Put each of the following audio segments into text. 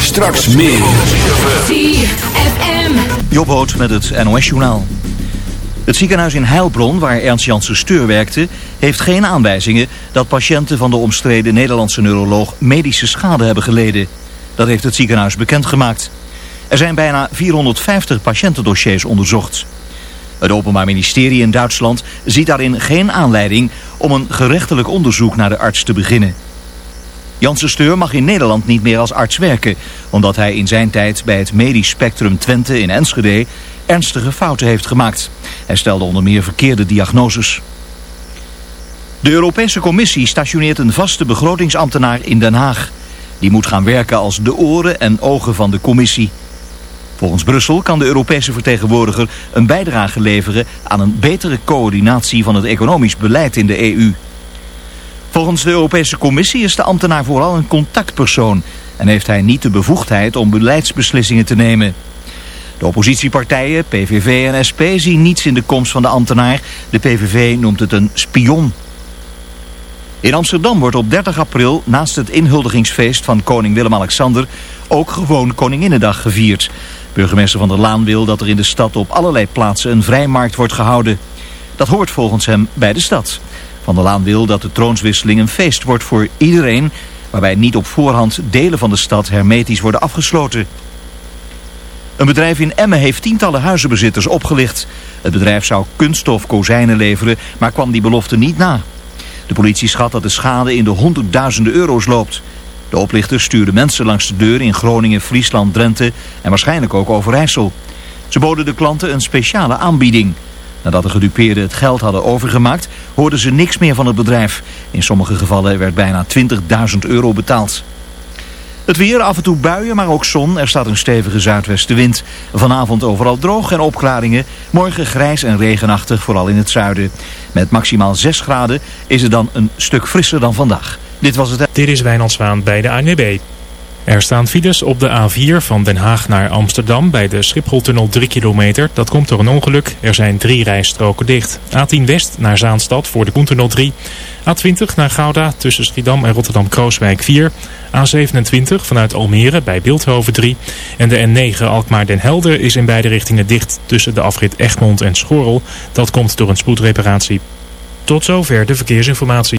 Straks meer. ZFM. Jobboot met het NOS-journaal. Het ziekenhuis in Heilbron, waar Ernst Janssen Steur werkte... heeft geen aanwijzingen dat patiënten van de omstreden Nederlandse neuroloog... medische schade hebben geleden. Dat heeft het ziekenhuis bekendgemaakt. Er zijn bijna 450 patiëntendossiers onderzocht. Het Openbaar Ministerie in Duitsland ziet daarin geen aanleiding... om een gerechtelijk onderzoek naar de arts te beginnen. Janssen Steur mag in Nederland niet meer als arts werken... omdat hij in zijn tijd bij het medisch spectrum Twente in Enschede... ernstige fouten heeft gemaakt. Hij stelde onder meer verkeerde diagnoses. De Europese Commissie stationeert een vaste begrotingsambtenaar in Den Haag. Die moet gaan werken als de oren en ogen van de Commissie. Volgens Brussel kan de Europese vertegenwoordiger een bijdrage leveren... aan een betere coördinatie van het economisch beleid in de EU... Volgens de Europese Commissie is de ambtenaar vooral een contactpersoon... en heeft hij niet de bevoegdheid om beleidsbeslissingen te nemen. De oppositiepartijen, PVV en SP, zien niets in de komst van de ambtenaar. De PVV noemt het een spion. In Amsterdam wordt op 30 april naast het inhuldigingsfeest van koning Willem-Alexander... ook gewoon Koninginnedag gevierd. Burgemeester Van der Laan wil dat er in de stad op allerlei plaatsen een vrijmarkt wordt gehouden. Dat hoort volgens hem bij de stad. Van der Laan wil dat de troonswisseling een feest wordt voor iedereen... waarbij niet op voorhand delen van de stad hermetisch worden afgesloten. Een bedrijf in Emmen heeft tientallen huizenbezitters opgelicht. Het bedrijf zou kunststof kozijnen leveren, maar kwam die belofte niet na. De politie schat dat de schade in de honderdduizenden euro's loopt. De oplichters stuurden mensen langs de deur in Groningen, Friesland, Drenthe en waarschijnlijk ook Overijssel. Ze boden de klanten een speciale aanbieding... Nadat de gedupeerden het geld hadden overgemaakt, hoorden ze niks meer van het bedrijf. In sommige gevallen werd bijna 20.000 euro betaald. Het weer, af en toe buien, maar ook zon. Er staat een stevige zuidwestenwind. Vanavond overal droog en opklaringen. Morgen grijs en regenachtig, vooral in het zuiden. Met maximaal 6 graden is het dan een stuk frisser dan vandaag. Dit was het... Dit is Wijnand Zwaan bij de ANWB. Er staan files op de A4 van Den Haag naar Amsterdam bij de Schipholtunnel 3 kilometer. Dat komt door een ongeluk. Er zijn drie rijstroken dicht. A10 West naar Zaanstad voor de Koentunnel 3. A20 naar Gouda tussen Schiedam en Rotterdam-Krooswijk 4. A27 vanuit Almere bij Beeldhoven 3. En de N9 Alkmaar-Den Helder is in beide richtingen dicht tussen de afrit Egmond en Schorrel. Dat komt door een spoedreparatie. Tot zover de verkeersinformatie.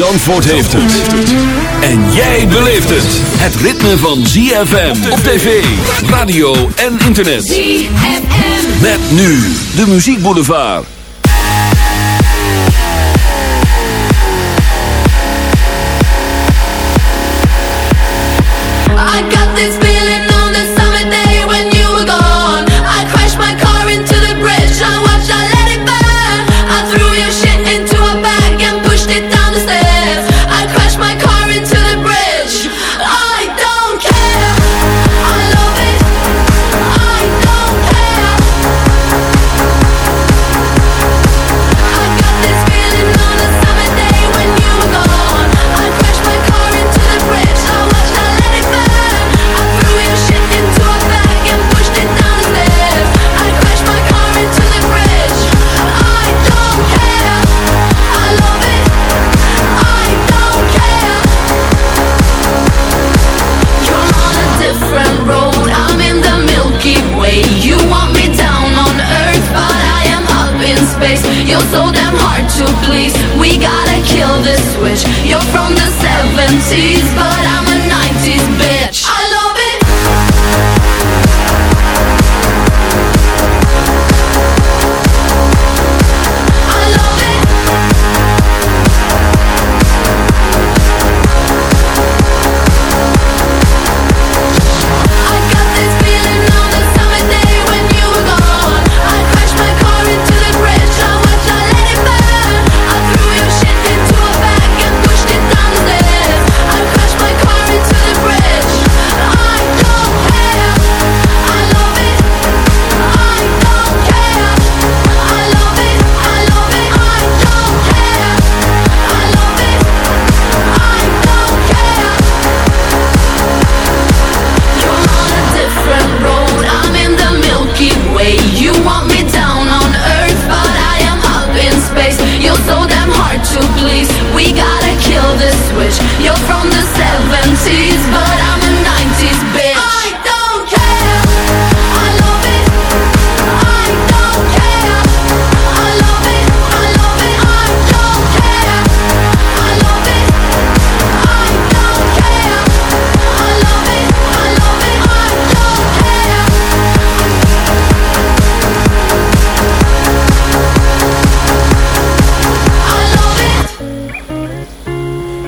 Zandvoort heeft het. En jij beleeft het. Het ritme van ZFM op tv, radio en internet. ZFM. Met nu de muziekboulevard. I got this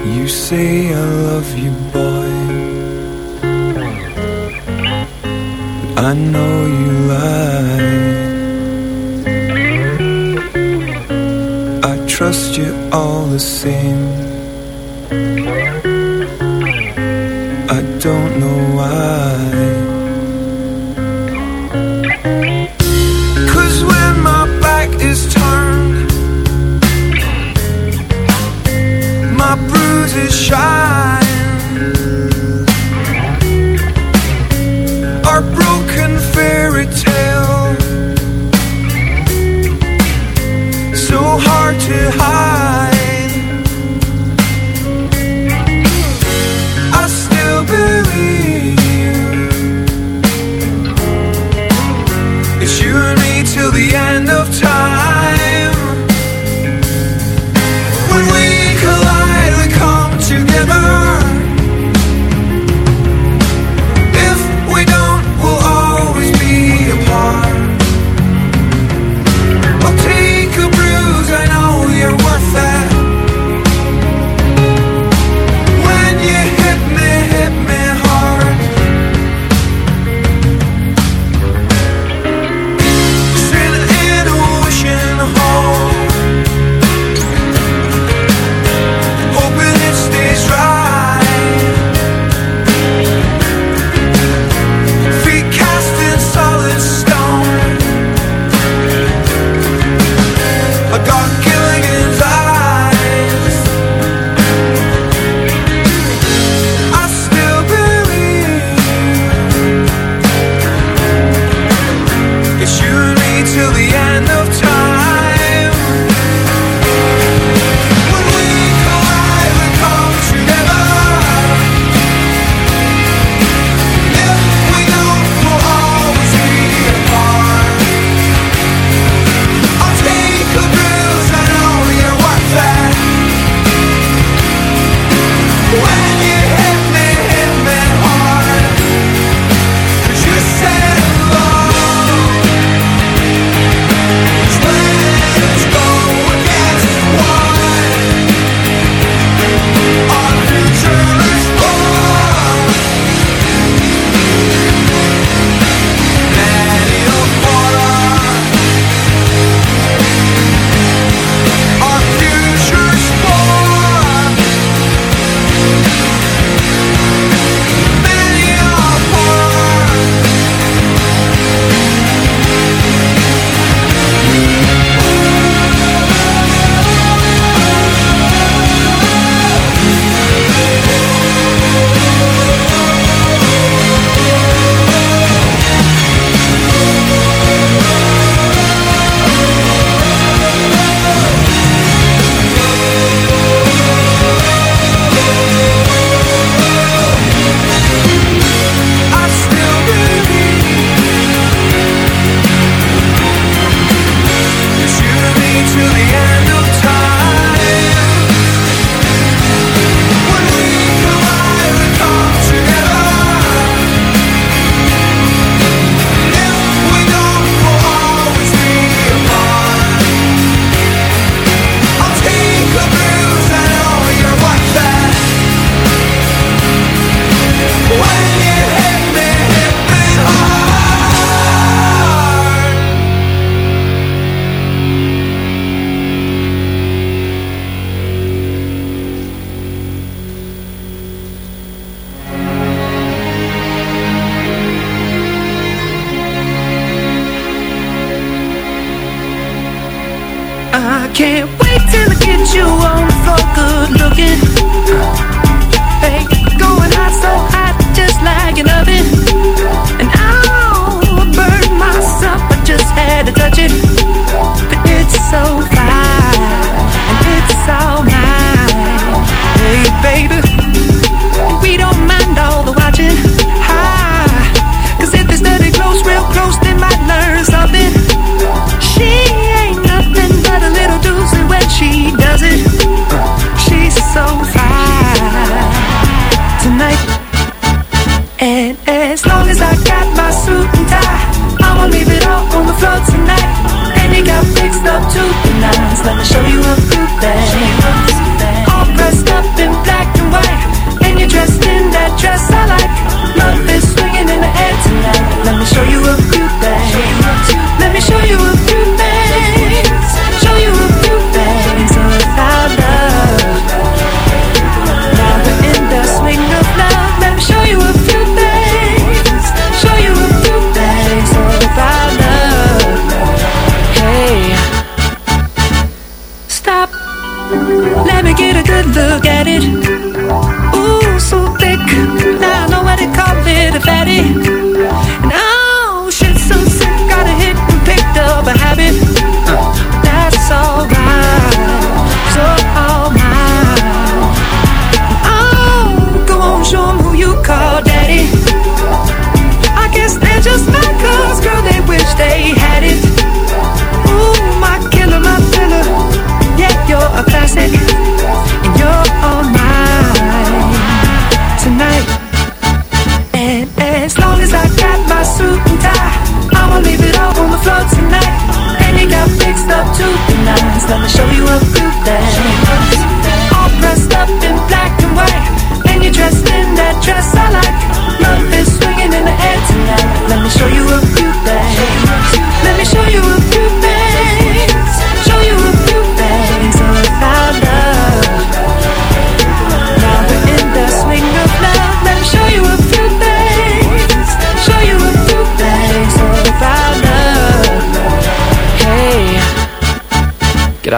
You say I love you, boy. But I know you lie. I trust you all the same. is shy.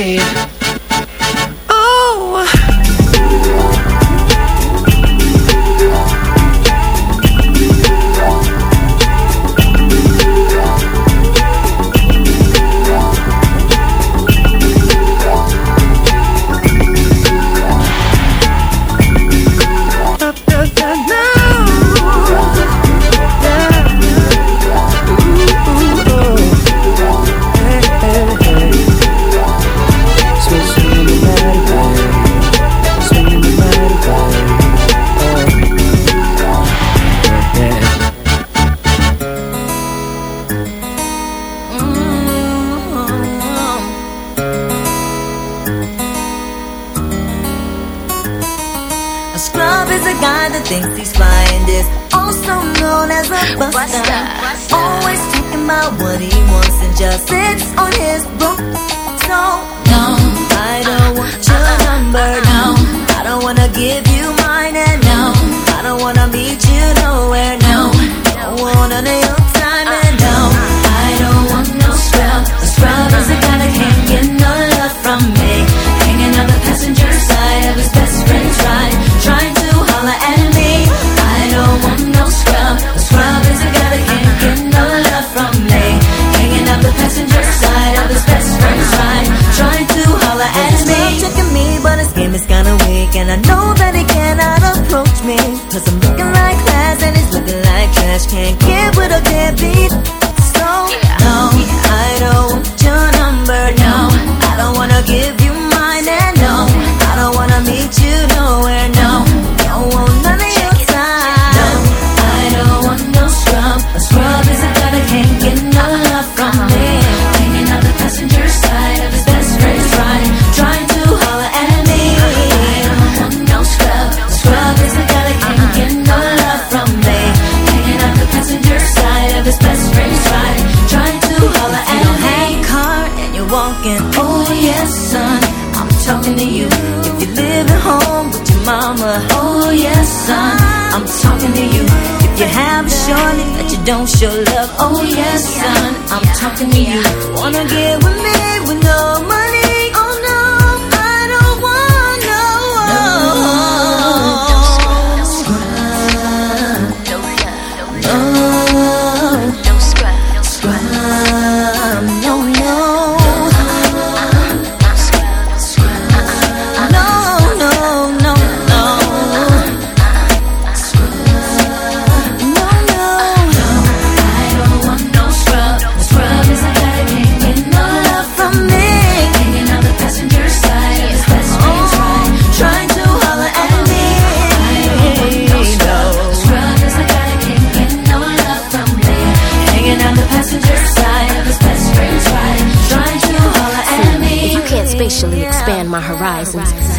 Hey.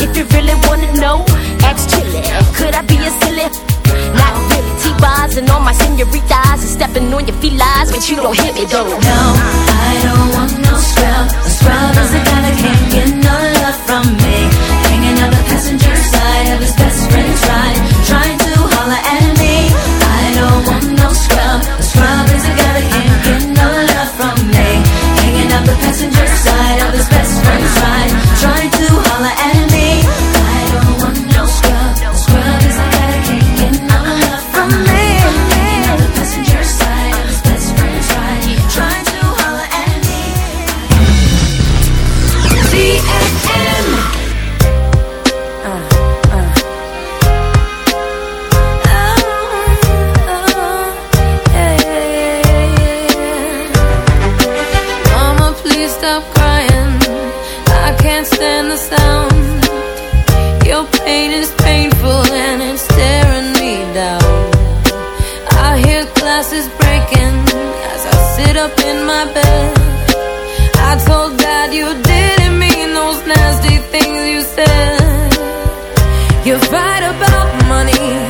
If you really wanna know, ask Chili. Could I be a silly? Not really. T-bars and all my senoritas and stepping on your feet, lies, but you don't hit me though. No, I don't want no scrub. A scrub is the kind that can't get no love from me. Hanging out the passenger side of his best friend's ride. glass is breaking as I sit up in my bed. I told God you didn't mean those nasty things you said. You fight about money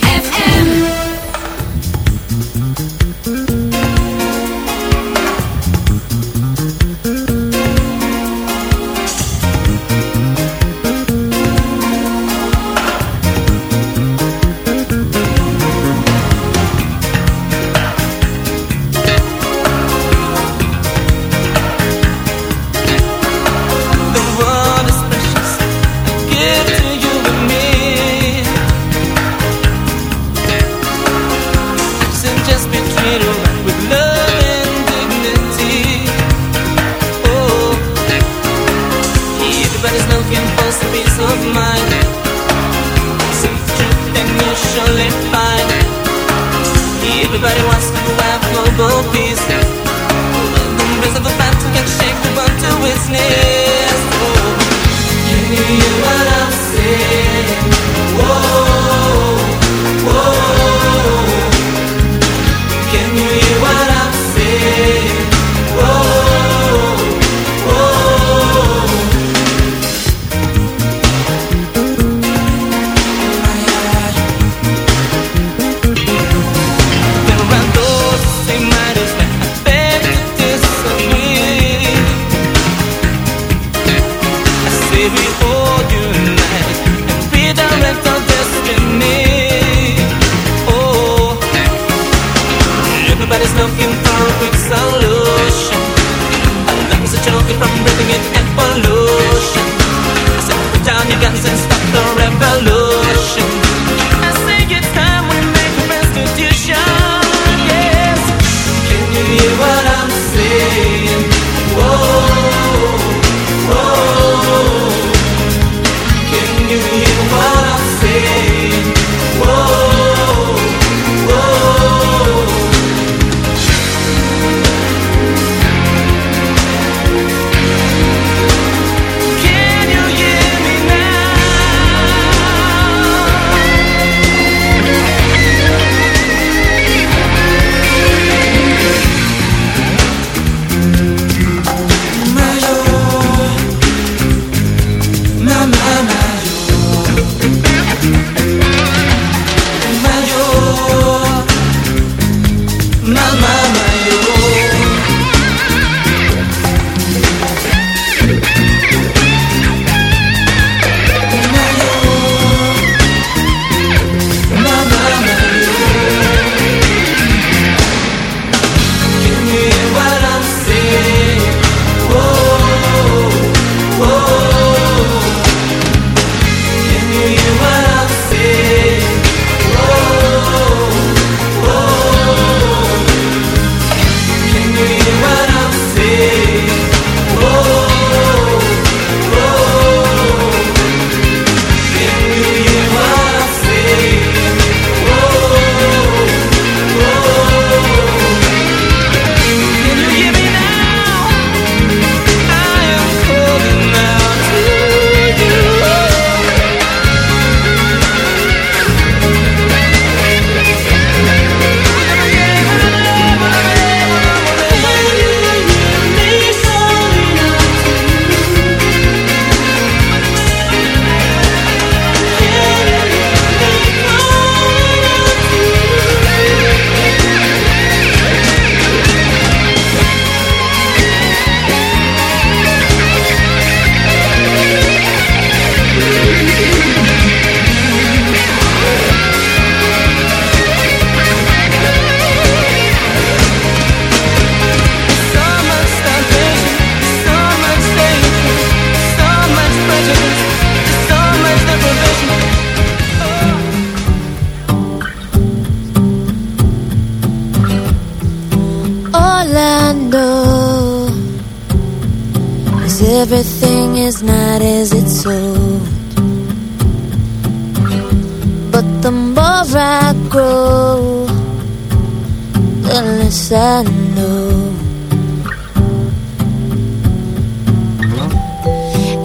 I know.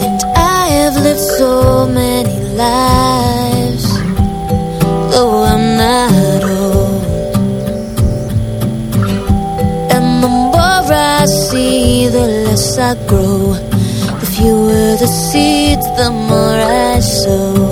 And I have lived so many lives, though I'm not old. And the more I see, the less I grow. The fewer the seeds, the more I sow.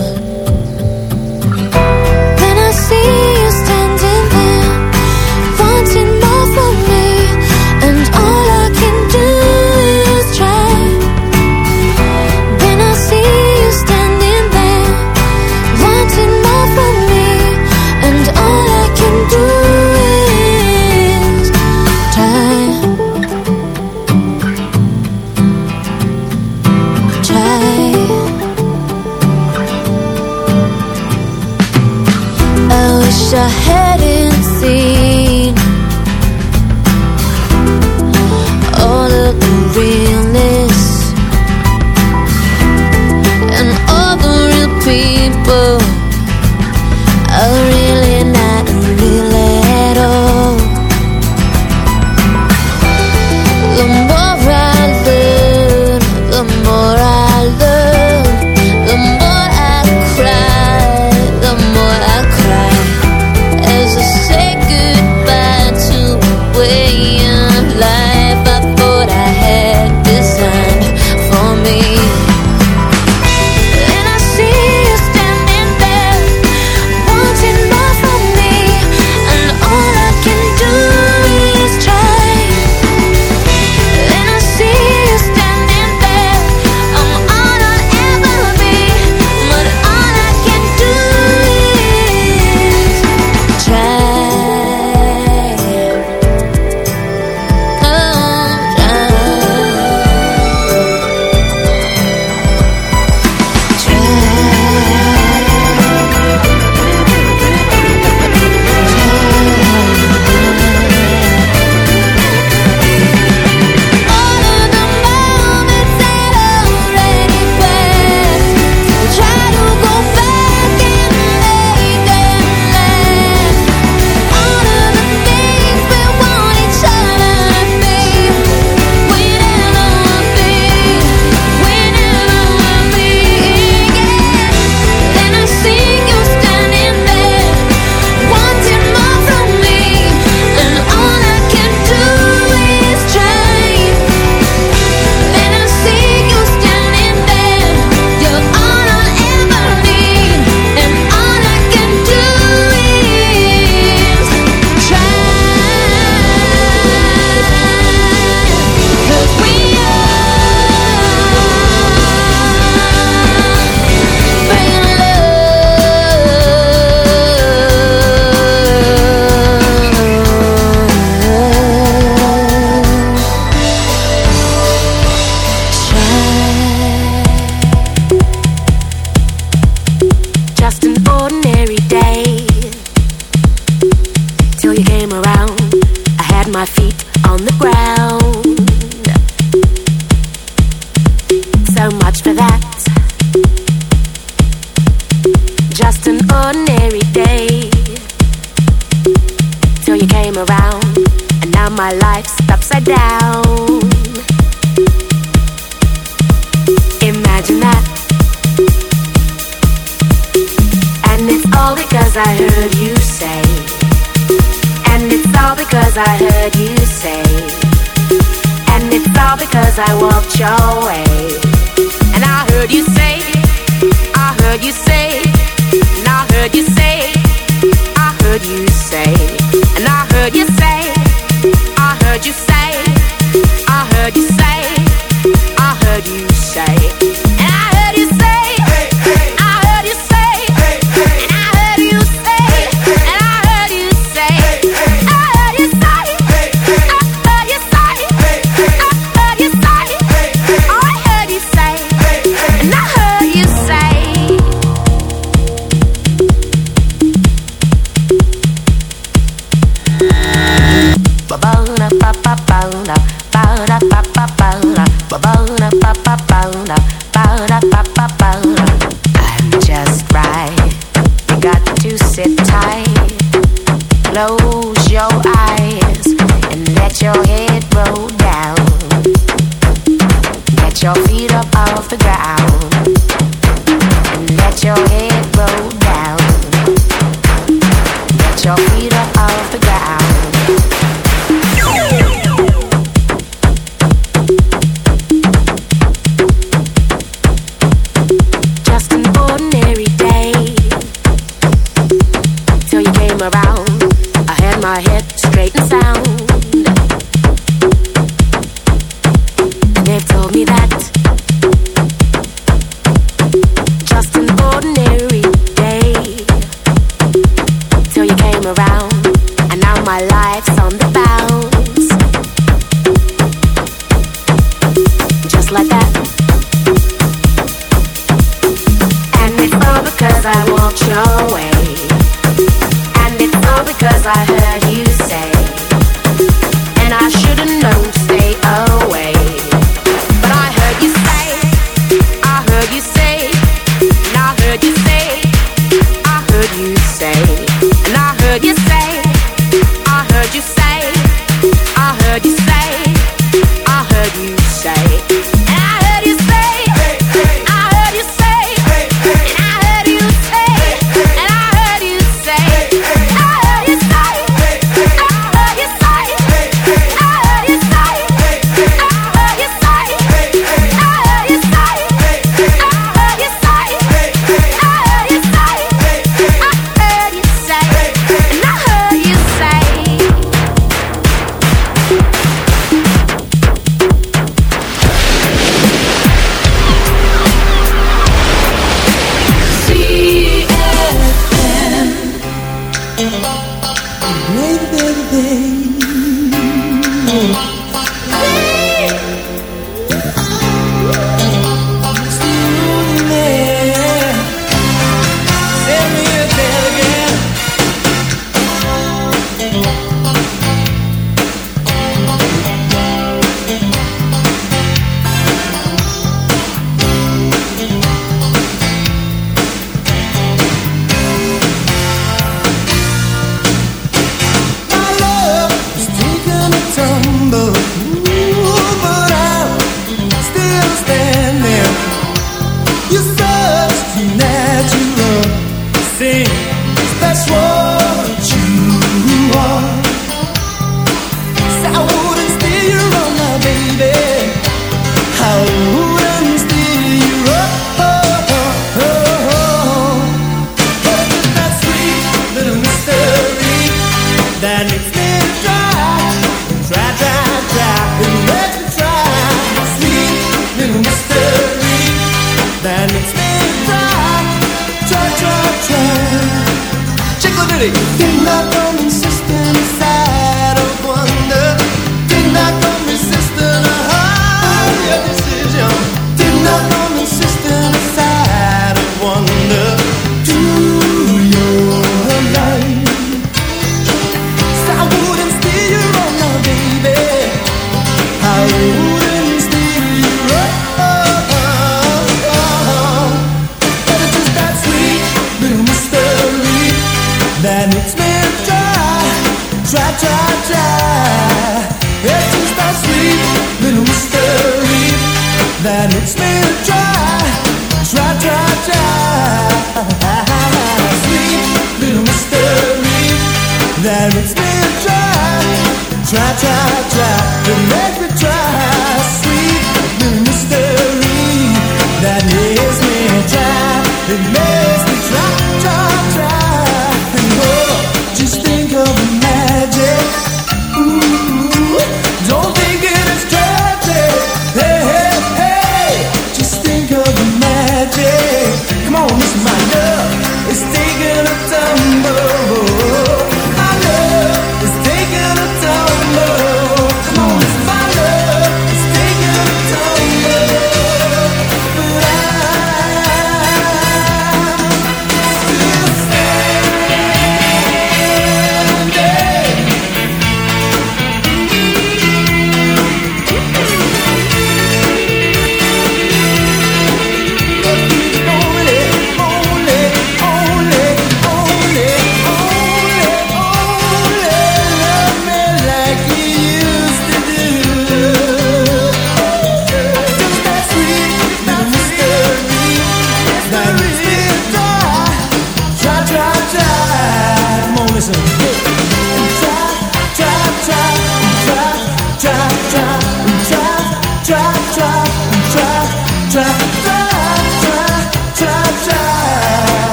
now my life's upside down. Imagine that. And it's all because I heard you say. And it's all because I heard you say. And it's all because I walked your way. And I heard you say. I heard you say. And I heard you say. I heard you say. de sangue.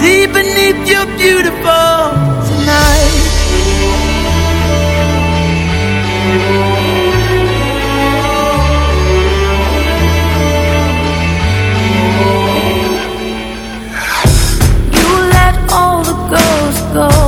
see beneath your beautiful tonight. You let all the girls go